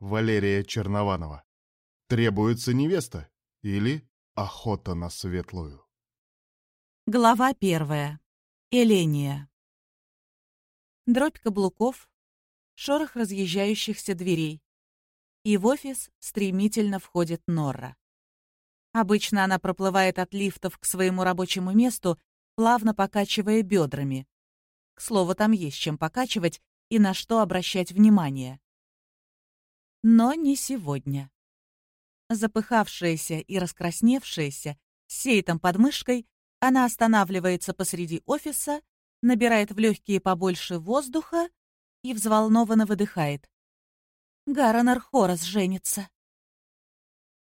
Валерия Чернованова. Требуется невеста или охота на светлую. Глава первая. Эления. Дробь каблуков, шорох разъезжающихся дверей. И в офис стремительно входит Норра. Обычно она проплывает от лифтов к своему рабочему месту, плавно покачивая бедрами. К слову, там есть чем покачивать и на что обращать внимание. Но не сегодня. Запыхавшаяся и раскрасневшаяся, с сейтом под мышкой, она останавливается посреди офиса, набирает в легкие побольше воздуха и взволнованно выдыхает. Гаронер Хорас женится.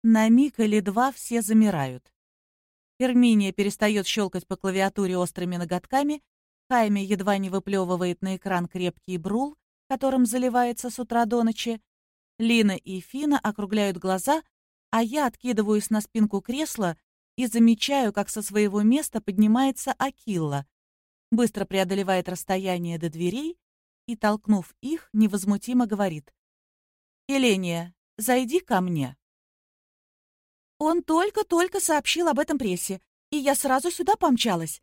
На миг или два все замирают. Эрминия перестает щелкать по клавиатуре острыми ноготками, Хайме едва не выплевывает на экран крепкий брул, которым заливается с утра до ночи. Лина и Фина округляют глаза, а я откидываюсь на спинку кресла и замечаю, как со своего места поднимается Акилла, быстро преодолевает расстояние до дверей и, толкнув их, невозмутимо говорит. «Еления, зайди ко мне». Он только-только сообщил об этом прессе, и я сразу сюда помчалась.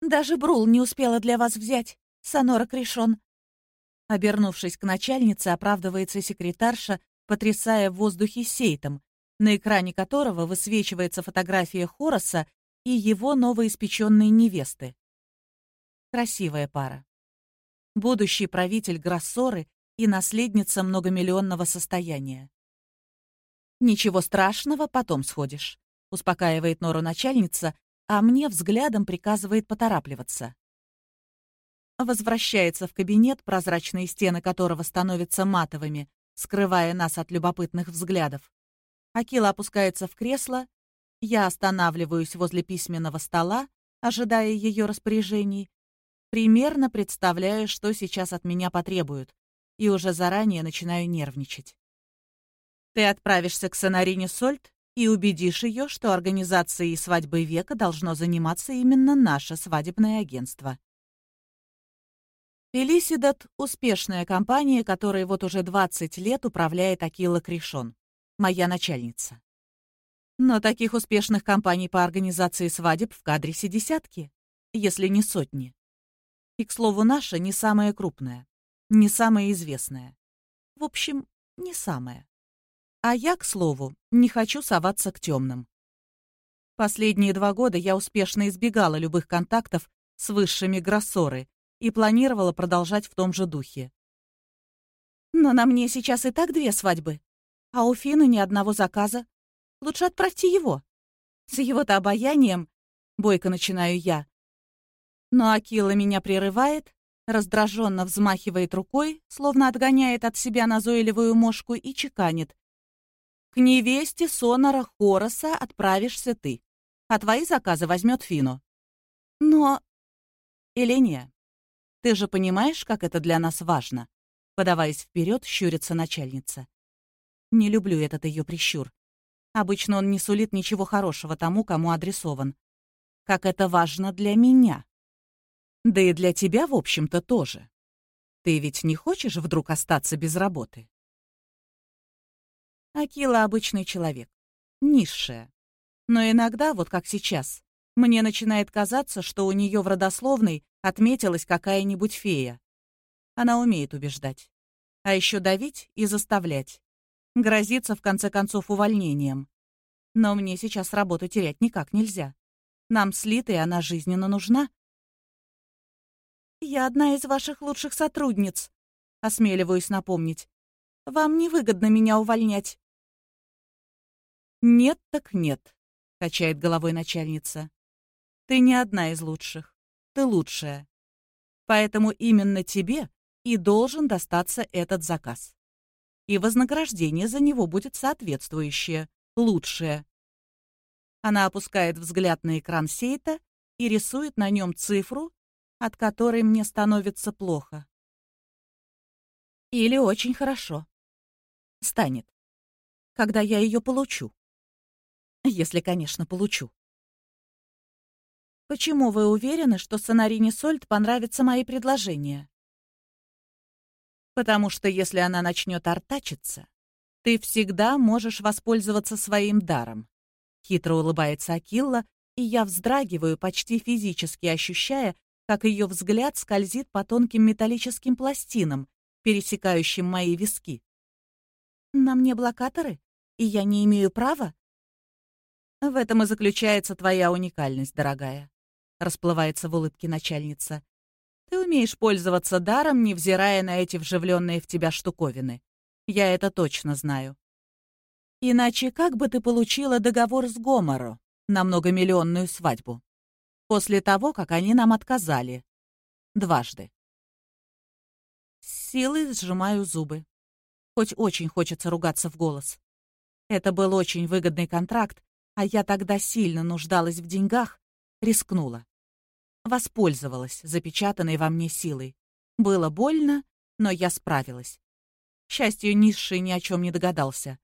Даже Брул не успела для вас взять, Сонора Кришон. Обернувшись к начальнице, оправдывается секретарша, потрясая в воздухе сейтом, на экране которого высвечивается фотография Хороса и его новоиспеченной невесты. Красивая пара. Будущий правитель Гроссоры и наследница многомиллионного состояния. «Ничего страшного, потом сходишь», — успокаивает Нору начальница, а мне взглядом приказывает поторапливаться. Возвращается в кабинет, прозрачные стены которого становятся матовыми, скрывая нас от любопытных взглядов. Акила опускается в кресло, я останавливаюсь возле письменного стола, ожидая ее распоряжений, примерно представляя, что сейчас от меня потребуют, и уже заранее начинаю нервничать. «Ты отправишься к Сонарине Сольт и убедишь ее, что организацией свадьбы века должно заниматься именно наше свадебное агентство». Фелисидат — успешная компания, которая вот уже 20 лет управляет Акила Кришон моя начальница. Но таких успешных компаний по организации свадеб в Кадрисе десятки, если не сотни. И, к слову, наша не самая крупная, не самая известная. В общем, не самая. А я, к слову, не хочу соваться к темным. Последние два года я успешно избегала любых контактов с высшими гроссоры и планировала продолжать в том же духе. Но на мне сейчас и так две свадьбы, а у Фины ни одного заказа. Лучше отправьте его. С его-то обаянием, бойко начинаю я. Но Акила меня прерывает, раздраженно взмахивает рукой, словно отгоняет от себя назойливую мошку и чеканит. К невесте Сонора Хороса отправишься ты, а твои заказы возьмет Фину. Но... Эления, ты же понимаешь, как это для нас важно? Подаваясь вперед, щурится начальница. Не люблю этот ее прищур. Обычно он не сулит ничего хорошего тому, кому адресован. Как это важно для меня. Да и для тебя, в общем-то, тоже. Ты ведь не хочешь вдруг остаться без работы? Акила — обычный человек. Низшая. Но иногда, вот как сейчас, мне начинает казаться, что у нее в родословной отметилась какая-нибудь фея. Она умеет убеждать. А еще давить и заставлять. Грозится, в конце концов, увольнением. Но мне сейчас работу терять никак нельзя. Нам с Литой она жизненно нужна. «Я одна из ваших лучших сотрудниц», — осмеливаюсь напомнить. «Вам невыгодно меня увольнять». «Нет так нет», — качает головой начальница. «Ты не одна из лучших. Ты лучшая. Поэтому именно тебе и должен достаться этот заказ и вознаграждение за него будет соответствующее, лучшее. Она опускает взгляд на экран сейта и рисует на нем цифру, от которой мне становится плохо. Или очень хорошо. Станет. Когда я ее получу. Если, конечно, получу. Почему вы уверены, что Сонарине Сольт понравятся мои предложения? Потому что если она начнет артачиться, ты всегда можешь воспользоваться своим даром. Хитро улыбается Акилла, и я вздрагиваю, почти физически ощущая, как ее взгляд скользит по тонким металлическим пластинам, пересекающим мои виски. «На мне блокаторы, и я не имею права?» «В этом и заключается твоя уникальность, дорогая», — расплывается в улыбке начальница. «Ты умеешь пользоваться даром, невзирая на эти вживленные в тебя штуковины. Я это точно знаю. Иначе как бы ты получила договор с Гоморо на многомиллионную свадьбу? После того, как они нам отказали. Дважды. С силой сжимаю зубы. Хоть очень хочется ругаться в голос. Это был очень выгодный контракт, а я тогда сильно нуждалась в деньгах, рискнула. Воспользовалась запечатанной во мне силой. Было больно, но я справилась. К счастью, низший ни о чем не догадался.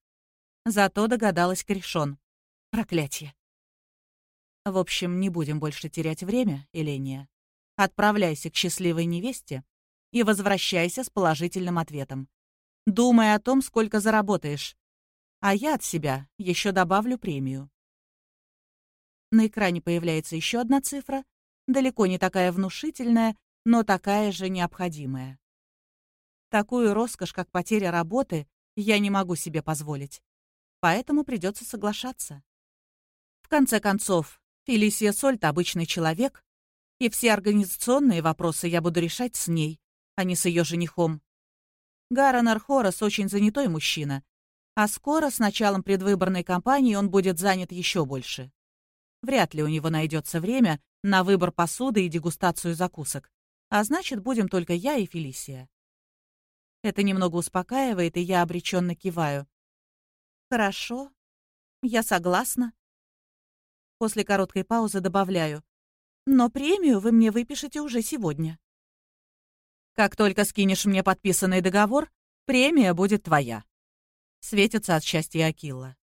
Зато догадалась Кришон. Проклятье. В общем, не будем больше терять время, Эления. Отправляйся к счастливой невесте и возвращайся с положительным ответом. Думай о том, сколько заработаешь. А я от себя еще добавлю премию. На экране появляется еще одна цифра, далеко не такая внушительная, но такая же необходимая. Такую роскошь, как потеря работы, я не могу себе позволить. Поэтому придется соглашаться. В конце концов, Фелисия Сольт — обычный человек, и все организационные вопросы я буду решать с ней, а не с ее женихом. Гаронар Хорос очень занятой мужчина, а скоро, с началом предвыборной кампании, он будет занят еще больше. Вряд ли у него найдется время на выбор посуды и дегустацию закусок, а значит, будем только я и Фелисия. Это немного успокаивает, и я обреченно киваю. «Хорошо. Я согласна». После короткой паузы добавляю. «Но премию вы мне выпишете уже сегодня». «Как только скинешь мне подписанный договор, премия будет твоя». Светится от счастья Акилла.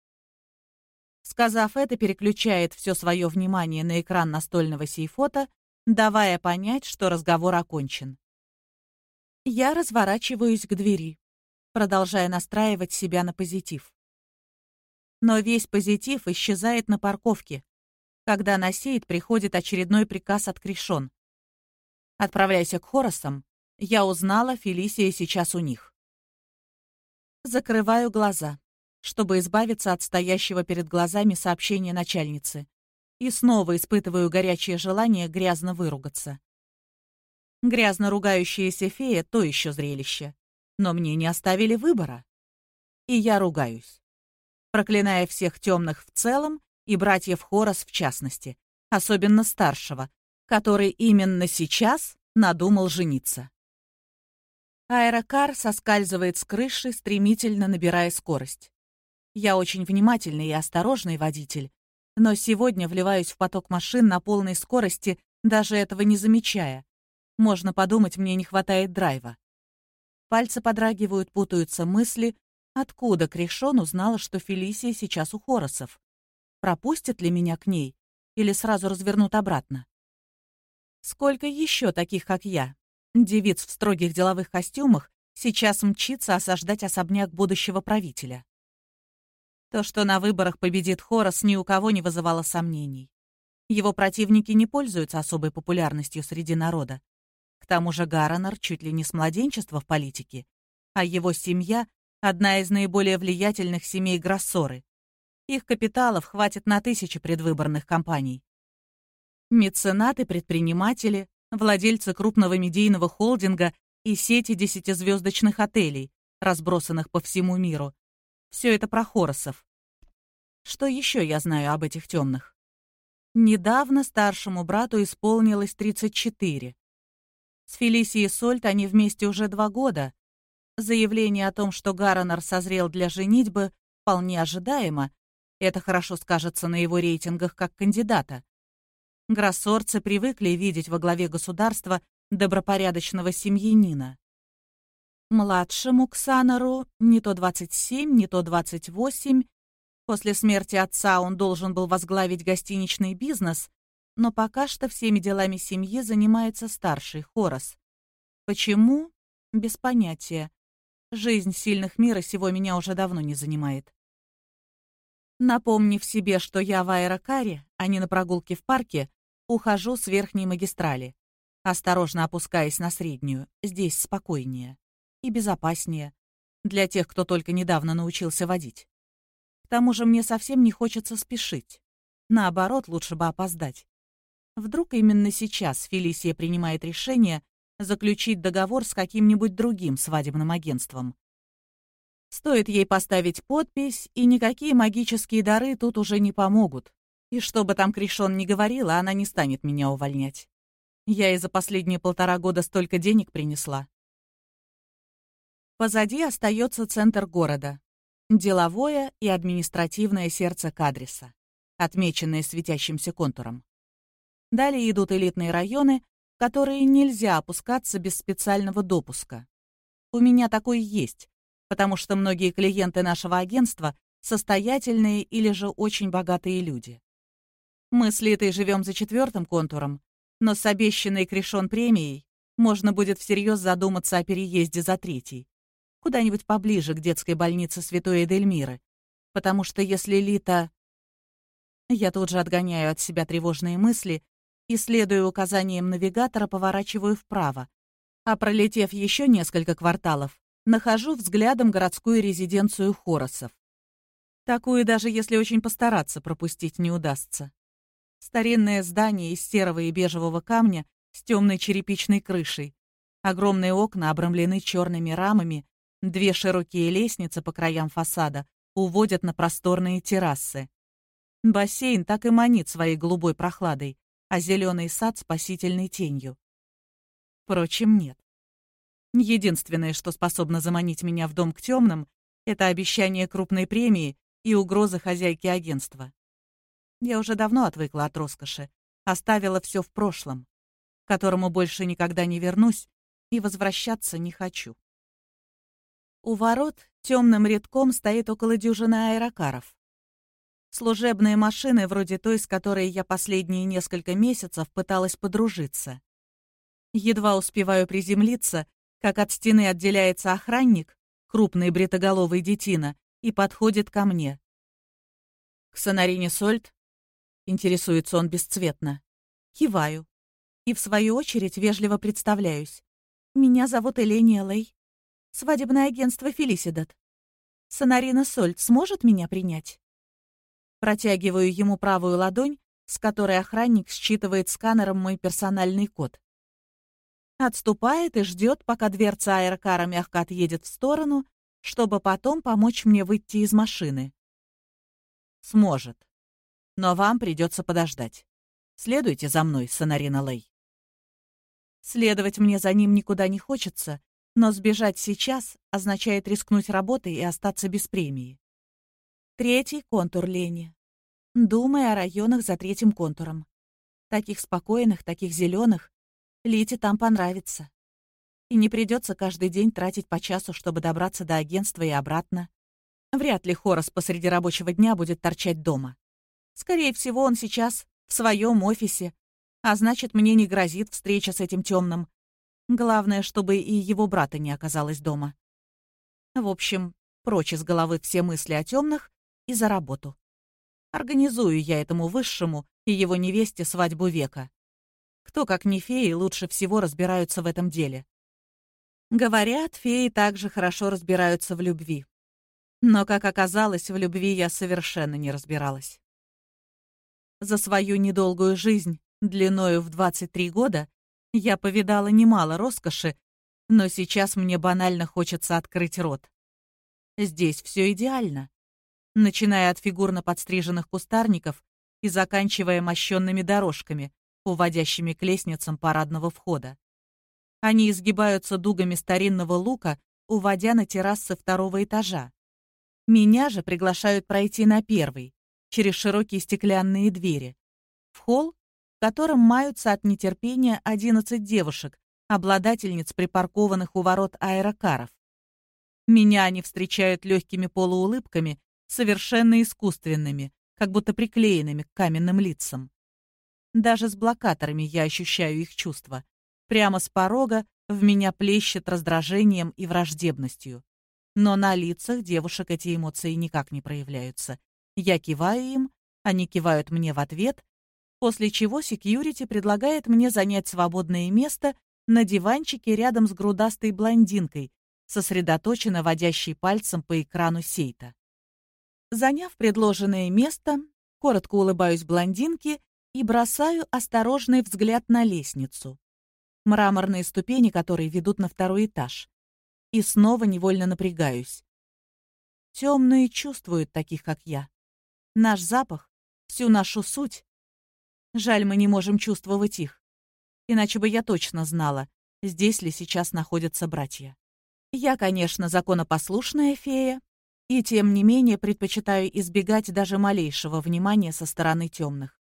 Сказав это, переключает все свое внимание на экран настольного сейфота, давая понять, что разговор окончен. Я разворачиваюсь к двери, продолжая настраивать себя на позитив. Но весь позитив исчезает на парковке, когда на Сейд приходит очередной приказ от Кришон. «Отправляйся к Хоросам. Я узнала, Фелисия сейчас у них». Закрываю глаза, чтобы избавиться от стоящего перед глазами сообщения начальницы, и снова испытываю горячее желание грязно выругаться. Грязно ругающаяся фея — то еще зрелище. Но мне не оставили выбора. И я ругаюсь. Проклиная всех темных в целом и братьев Хорос в частности, особенно старшего, который именно сейчас надумал жениться. Аэрокар соскальзывает с крыши, стремительно набирая скорость. Я очень внимательный и осторожный водитель, но сегодня вливаюсь в поток машин на полной скорости, даже этого не замечая, можно подумать, мне не хватает драйва. Пальцы подрагивают, путаются мысли. Откуда Кришон узнала, что Фелисия сейчас у Хоросов? Пропустят ли меня к ней? Или сразу развернут обратно? Сколько еще таких, как я, девиц в строгих деловых костюмах, сейчас мчится осаждать особняк будущего правителя? То, что на выборах победит Хорос, ни у кого не вызывало сомнений. Его противники не пользуются особой популярностью среди народа. К тому же Гаронер чуть ли не с младенчества в политике, а его семья — одна из наиболее влиятельных семей Гроссоры. Их капиталов хватит на тысячи предвыборных кампаний. Меценаты, предприниматели, владельцы крупного медийного холдинга и сети десятизвездочных отелей, разбросанных по всему миру. Все это про Хоросов. Что еще я знаю об этих темных? Недавно старшему брату исполнилось 34. С Фелисией Сольт они вместе уже два года. Заявление о том, что Гаронер созрел для женитьбы, вполне ожидаемо. Это хорошо скажется на его рейтингах как кандидата. Гроссорцы привыкли видеть во главе государства добропорядочного семьянина. Младшему Ксанору не то 27, не то 28. После смерти отца он должен был возглавить гостиничный бизнес, но пока что всеми делами семьи занимается старший, Хорос. Почему? Без понятия. Жизнь сильных мира сего меня уже давно не занимает. Напомнив себе, что я в аэрокаре, а не на прогулке в парке, ухожу с верхней магистрали, осторожно опускаясь на среднюю. Здесь спокойнее и безопаснее для тех, кто только недавно научился водить. К тому же мне совсем не хочется спешить. Наоборот, лучше бы опоздать. Вдруг именно сейчас Фелисия принимает решение заключить договор с каким-нибудь другим свадебным агентством. Стоит ей поставить подпись, и никакие магические дары тут уже не помогут. И что бы там Кришон ни говорила, она не станет меня увольнять. Я и за последние полтора года столько денег принесла. Позади остается центр города. Деловое и административное сердце Кадриса, отмеченное светящимся контуром. Далее идут элитные районы, в которые нельзя опускаться без специального допуска. У меня такой есть, потому что многие клиенты нашего агентства состоятельные или же очень богатые люди. Мы с Литой живем за четвертым контуром, но с обещанной Кришон премией можно будет всерьез задуматься о переезде за третий. Куда-нибудь поближе к детской больнице Святой Эдельмиры. Потому что если Лита... Я тут же отгоняю от себя тревожные мысли и, следуя указаниям навигатора, поворачиваю вправо. А пролетев еще несколько кварталов, нахожу взглядом городскую резиденцию Хоросов. Такую даже если очень постараться пропустить не удастся. Старинное здание из серого и бежевого камня с темной черепичной крышей. Огромные окна обрамлены черными рамами, две широкие лестницы по краям фасада уводят на просторные террасы. Бассейн так и манит своей голубой прохладой, а зеленый сад спасительной тенью. Впрочем, нет. Единственное, что способно заманить меня в дом к темным, это обещание крупной премии и угроза хозяйки агентства. Я уже давно отвыкла от роскоши, оставила все в прошлом, к которому больше никогда не вернусь и возвращаться не хочу. У ворот темным рядком стоит около дюжины аэрокаров. Служебные машины, вроде той, с которой я последние несколько месяцев пыталась подружиться. Едва успеваю приземлиться, как от стены отделяется охранник, крупный бритоголовый детина, и подходит ко мне. «К Сонарине Сольт?» — интересуется он бесцветно. Киваю. И, в свою очередь, вежливо представляюсь. «Меня зовут Эления Лей. Свадебное агентство Фелисидат. Сонарина Сольт сможет меня принять?» Протягиваю ему правую ладонь, с которой охранник считывает сканером мой персональный код. Отступает и ждет, пока дверца аэрокара мягко отъедет в сторону, чтобы потом помочь мне выйти из машины. Сможет. Но вам придется подождать. Следуйте за мной, Сонарина Лей. Следовать мне за ним никуда не хочется, но сбежать сейчас означает рискнуть работой и остаться без премии. Третий контур лени. Думай о районах за третьим контуром. Таких спокойных, таких зеленых. Лите там понравится. И не придется каждый день тратить по часу, чтобы добраться до агентства и обратно. Вряд ли Хорос посреди рабочего дня будет торчать дома. Скорее всего, он сейчас в своем офисе, а значит, мне не грозит встреча с этим темным. Главное, чтобы и его брата не оказалось дома. В общем, прочь из головы все мысли о темных и за работу. Организую я этому высшему и его невесте свадьбу века. Кто, как не феи, лучше всего разбираются в этом деле. Говорят, феи также хорошо разбираются в любви. Но, как оказалось, в любви я совершенно не разбиралась. За свою недолгую жизнь, длиною в 23 года, я повидала немало роскоши, но сейчас мне банально хочется открыть рот. Здесь все идеально начиная от фигурно подстриженных кустарников и заканчивая мощенными дорожками, уводящими к лестницам парадного входа. Они изгибаются дугами старинного лука, уводя на террасы второго этажа. Меня же приглашают пройти на первый, через широкие стеклянные двери, в холл, в котором маются от нетерпения 11 девушек, обладательниц припаркованных у ворот аэрокаров. Меня они встречают легкими полуулыбками совершенно искусственными, как будто приклеенными к каменным лицам. Даже с блокаторами я ощущаю их чувства. Прямо с порога в меня плещет раздражением и враждебностью. Но на лицах девушек эти эмоции никак не проявляются. Я киваю им, они кивают мне в ответ, после чего секьюрити предлагает мне занять свободное место на диванчике рядом с грудастой блондинкой, сосредоточенно водящей пальцем по экрану сейта. Заняв предложенное место, коротко улыбаюсь блондинке и бросаю осторожный взгляд на лестницу, мраморные ступени которой ведут на второй этаж. И снова невольно напрягаюсь. Темные чувствуют таких, как я. Наш запах, всю нашу суть. Жаль, мы не можем чувствовать их. Иначе бы я точно знала, здесь ли сейчас находятся братья. Я, конечно, законопослушная фея, и тем не менее предпочитаю избегать даже малейшего внимания со стороны темных.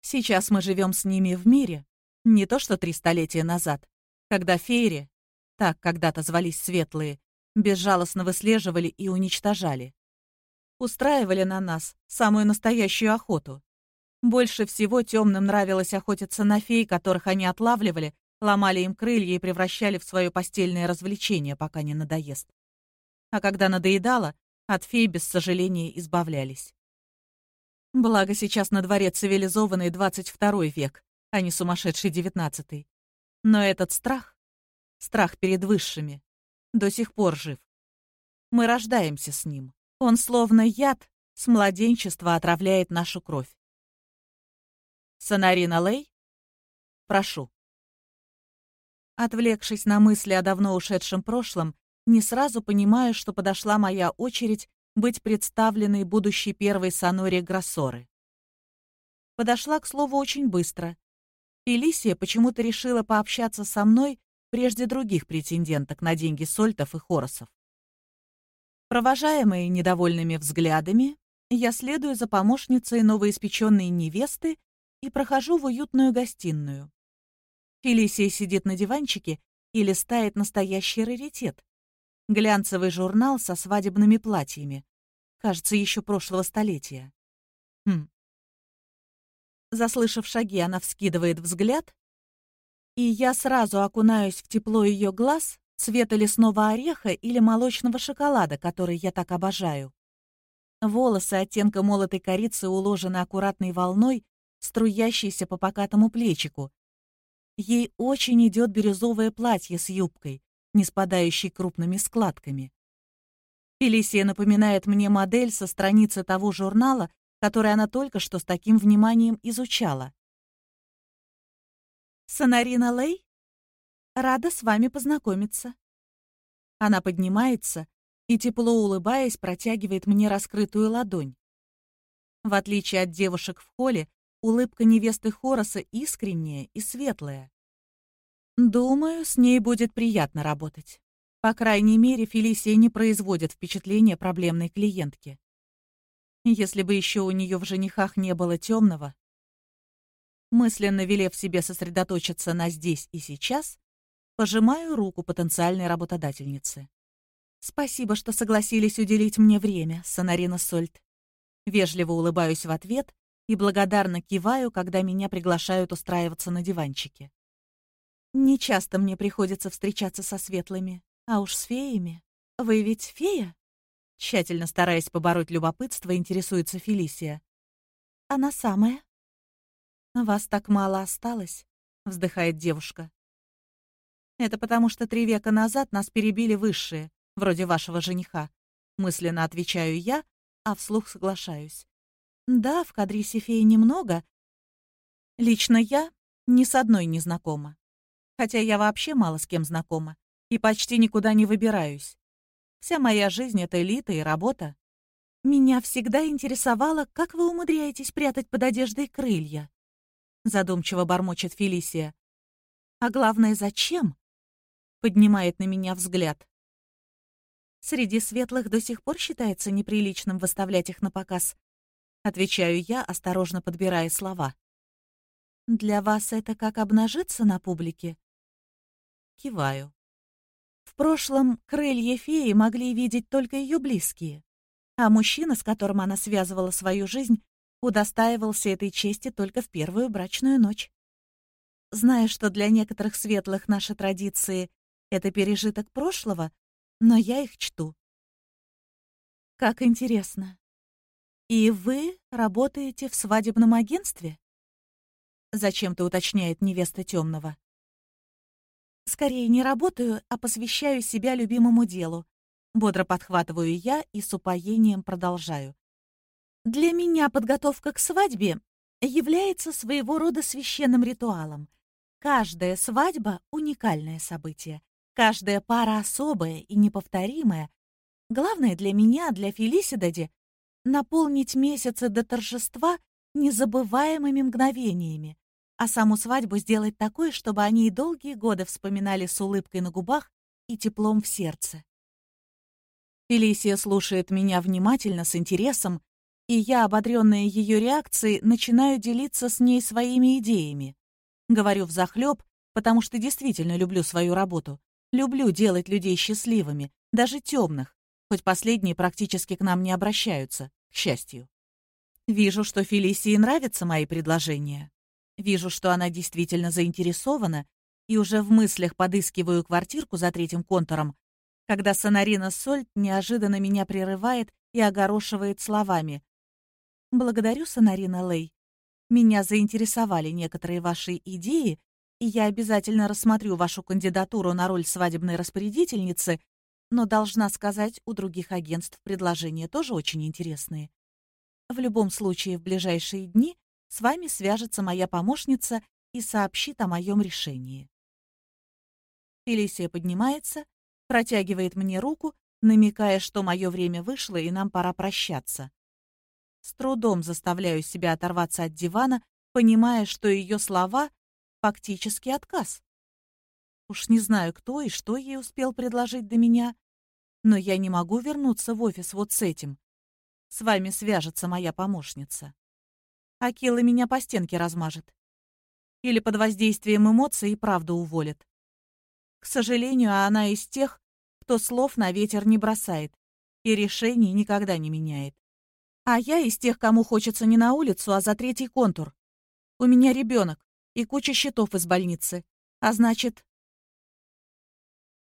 Сейчас мы живем с ними в мире, не то что три столетия назад, когда феери, так когда-то звались светлые, безжалостно выслеживали и уничтожали. Устраивали на нас самую настоящую охоту. Больше всего темным нравилось охотиться на фей, которых они отлавливали, ломали им крылья и превращали в свое постельное развлечение, пока не надоест. А когда надоедало, от фей без сожаления избавлялись. Благо сейчас на дворе цивилизованный 22 век, а не сумасшедший 19 Но этот страх, страх перед высшими, до сих пор жив. Мы рождаемся с ним. Он словно яд с младенчества отравляет нашу кровь. Сонарина Лей? Прошу. Отвлекшись на мысли о давно ушедшем прошлом, не сразу понимаю, что подошла моя очередь быть представленной будущей первой Соноре Гроссоры. Подошла, к слову, очень быстро. Фелисия почему-то решила пообщаться со мной прежде других претенденток на деньги Сольтов и Хоросов. Провожаемые недовольными взглядами, я следую за помощницей новоиспеченной невесты и прохожу в уютную гостиную. Фелисия сидит на диванчике и листает настоящий раритет глянцевый журнал со свадебными платьями. Кажется, еще прошлого столетия. Хм. Заслышав шаги, она вскидывает взгляд, и я сразу окунаюсь в тепло ее глаз цвета лесного ореха или молочного шоколада, который я так обожаю. Волосы оттенка молотой корицы уложены аккуратной волной, струящейся по покатому плечику. Ей очень идет бирюзовое платье с юбкой, не спадающий крупными складками. Фелисия напоминает мне модель со страницы того журнала, который она только что с таким вниманием изучала. «Сонарина Лей? Рада с вами познакомиться». Она поднимается и, тепло улыбаясь, протягивает мне раскрытую ладонь. В отличие от девушек в холле, улыбка невесты Хороса искренняя и светлая. Думаю, с ней будет приятно работать. По крайней мере, Фелисия не производит впечатления проблемной клиентки. Если бы еще у нее в женихах не было темного, мысленно велев себе сосредоточиться на здесь и сейчас, пожимаю руку потенциальной работодательницы. «Спасибо, что согласились уделить мне время, Сонарина Сольт». Вежливо улыбаюсь в ответ и благодарно киваю, когда меня приглашают устраиваться на диванчике. Не часто мне приходится встречаться со светлыми, а уж с феями. Вы ведь фея? Тщательно стараясь побороть любопытство, интересуется Фелисия. Она самая. Вас так мало осталось, вздыхает девушка. Это потому, что три века назад нас перебили высшие, вроде вашего жениха. Мысленно отвечаю я, а вслух соглашаюсь. Да, в Кадрисе феи немного. Лично я ни с одной не знакома хотя я вообще мало с кем знакома и почти никуда не выбираюсь. Вся моя жизнь — это элита и работа. Меня всегда интересовало, как вы умудряетесь прятать под одеждой крылья. Задумчиво бормочет Фелисия. А главное, зачем? Поднимает на меня взгляд. Среди светлых до сих пор считается неприличным выставлять их на показ. Отвечаю я, осторожно подбирая слова. Для вас это как обнажиться на публике? Киваю. В прошлом крылья феи могли видеть только ее близкие, а мужчина, с которым она связывала свою жизнь, удостаивался этой чести только в первую брачную ночь. Зная, что для некоторых светлых наши традиции — это пережиток прошлого, но я их чту. Как интересно. И вы работаете в свадебном агентстве? Зачем-то уточняет невеста темного. Скорее не работаю, а посвящаю себя любимому делу. Бодро подхватываю я и с упоением продолжаю. Для меня подготовка к свадьбе является своего рода священным ритуалом. Каждая свадьба — уникальное событие. Каждая пара особая и неповторимая. Главное для меня, для Фелисидади, наполнить месяцы до торжества незабываемыми мгновениями, а саму свадьбу сделать такой, чтобы они и долгие годы вспоминали с улыбкой на губах и теплом в сердце. Фелисия слушает меня внимательно, с интересом, и я, ободренная ее реакцией, начинаю делиться с ней своими идеями. Говорю взахлеб, потому что действительно люблю свою работу. Люблю делать людей счастливыми, даже темных, хоть последние практически к нам не обращаются, к счастью. Вижу, что Фелисии нравятся мои предложения. Вижу, что она действительно заинтересована, и уже в мыслях подыскиваю квартирку за третьим контуром, когда Сонарина Сольт неожиданно меня прерывает и огорошивает словами. «Благодарю, Сонарина Лей. Меня заинтересовали некоторые ваши идеи, и я обязательно рассмотрю вашу кандидатуру на роль свадебной распорядительницы но должна сказать, у других агентств предложения тоже очень интересные. В любом случае, в ближайшие дни с вами свяжется моя помощница и сообщит о моем решении. Фелисия поднимается, протягивает мне руку, намекая, что мое время вышло и нам пора прощаться. С трудом заставляю себя оторваться от дивана, понимая, что ее слова — фактически отказ. Уж не знаю, кто и что ей успел предложить до меня, но я не могу вернуться в офис вот с этим. С вами свяжется моя помощница. Акила меня по стенке размажет. Или под воздействием эмоций и правду уволит. К сожалению, она из тех, кто слов на ветер не бросает и решений никогда не меняет. А я из тех, кому хочется не на улицу, а за третий контур. У меня ребенок и куча счетов из больницы. А значит,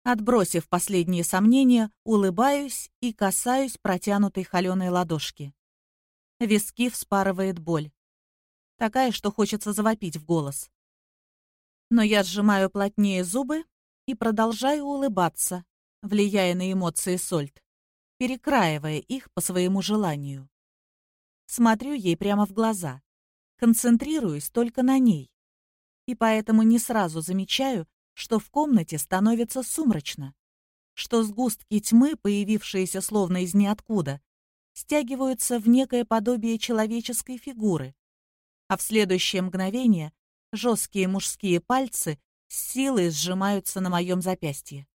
Отбросив последние сомнения, улыбаюсь и касаюсь протянутой холеной ладошки. Виски вспарывает боль. Такая, что хочется завопить в голос. Но я сжимаю плотнее зубы и продолжаю улыбаться, влияя на эмоции Сольт, перекраивая их по своему желанию. Смотрю ей прямо в глаза, концентрируюсь только на ней. И поэтому не сразу замечаю, что в комнате становится сумрачно, что сгустки тьмы, появившиеся словно из ниоткуда, стягиваются в некое подобие человеческой фигуры, а в следующее мгновение жесткие мужские пальцы с силой сжимаются на моем запястье.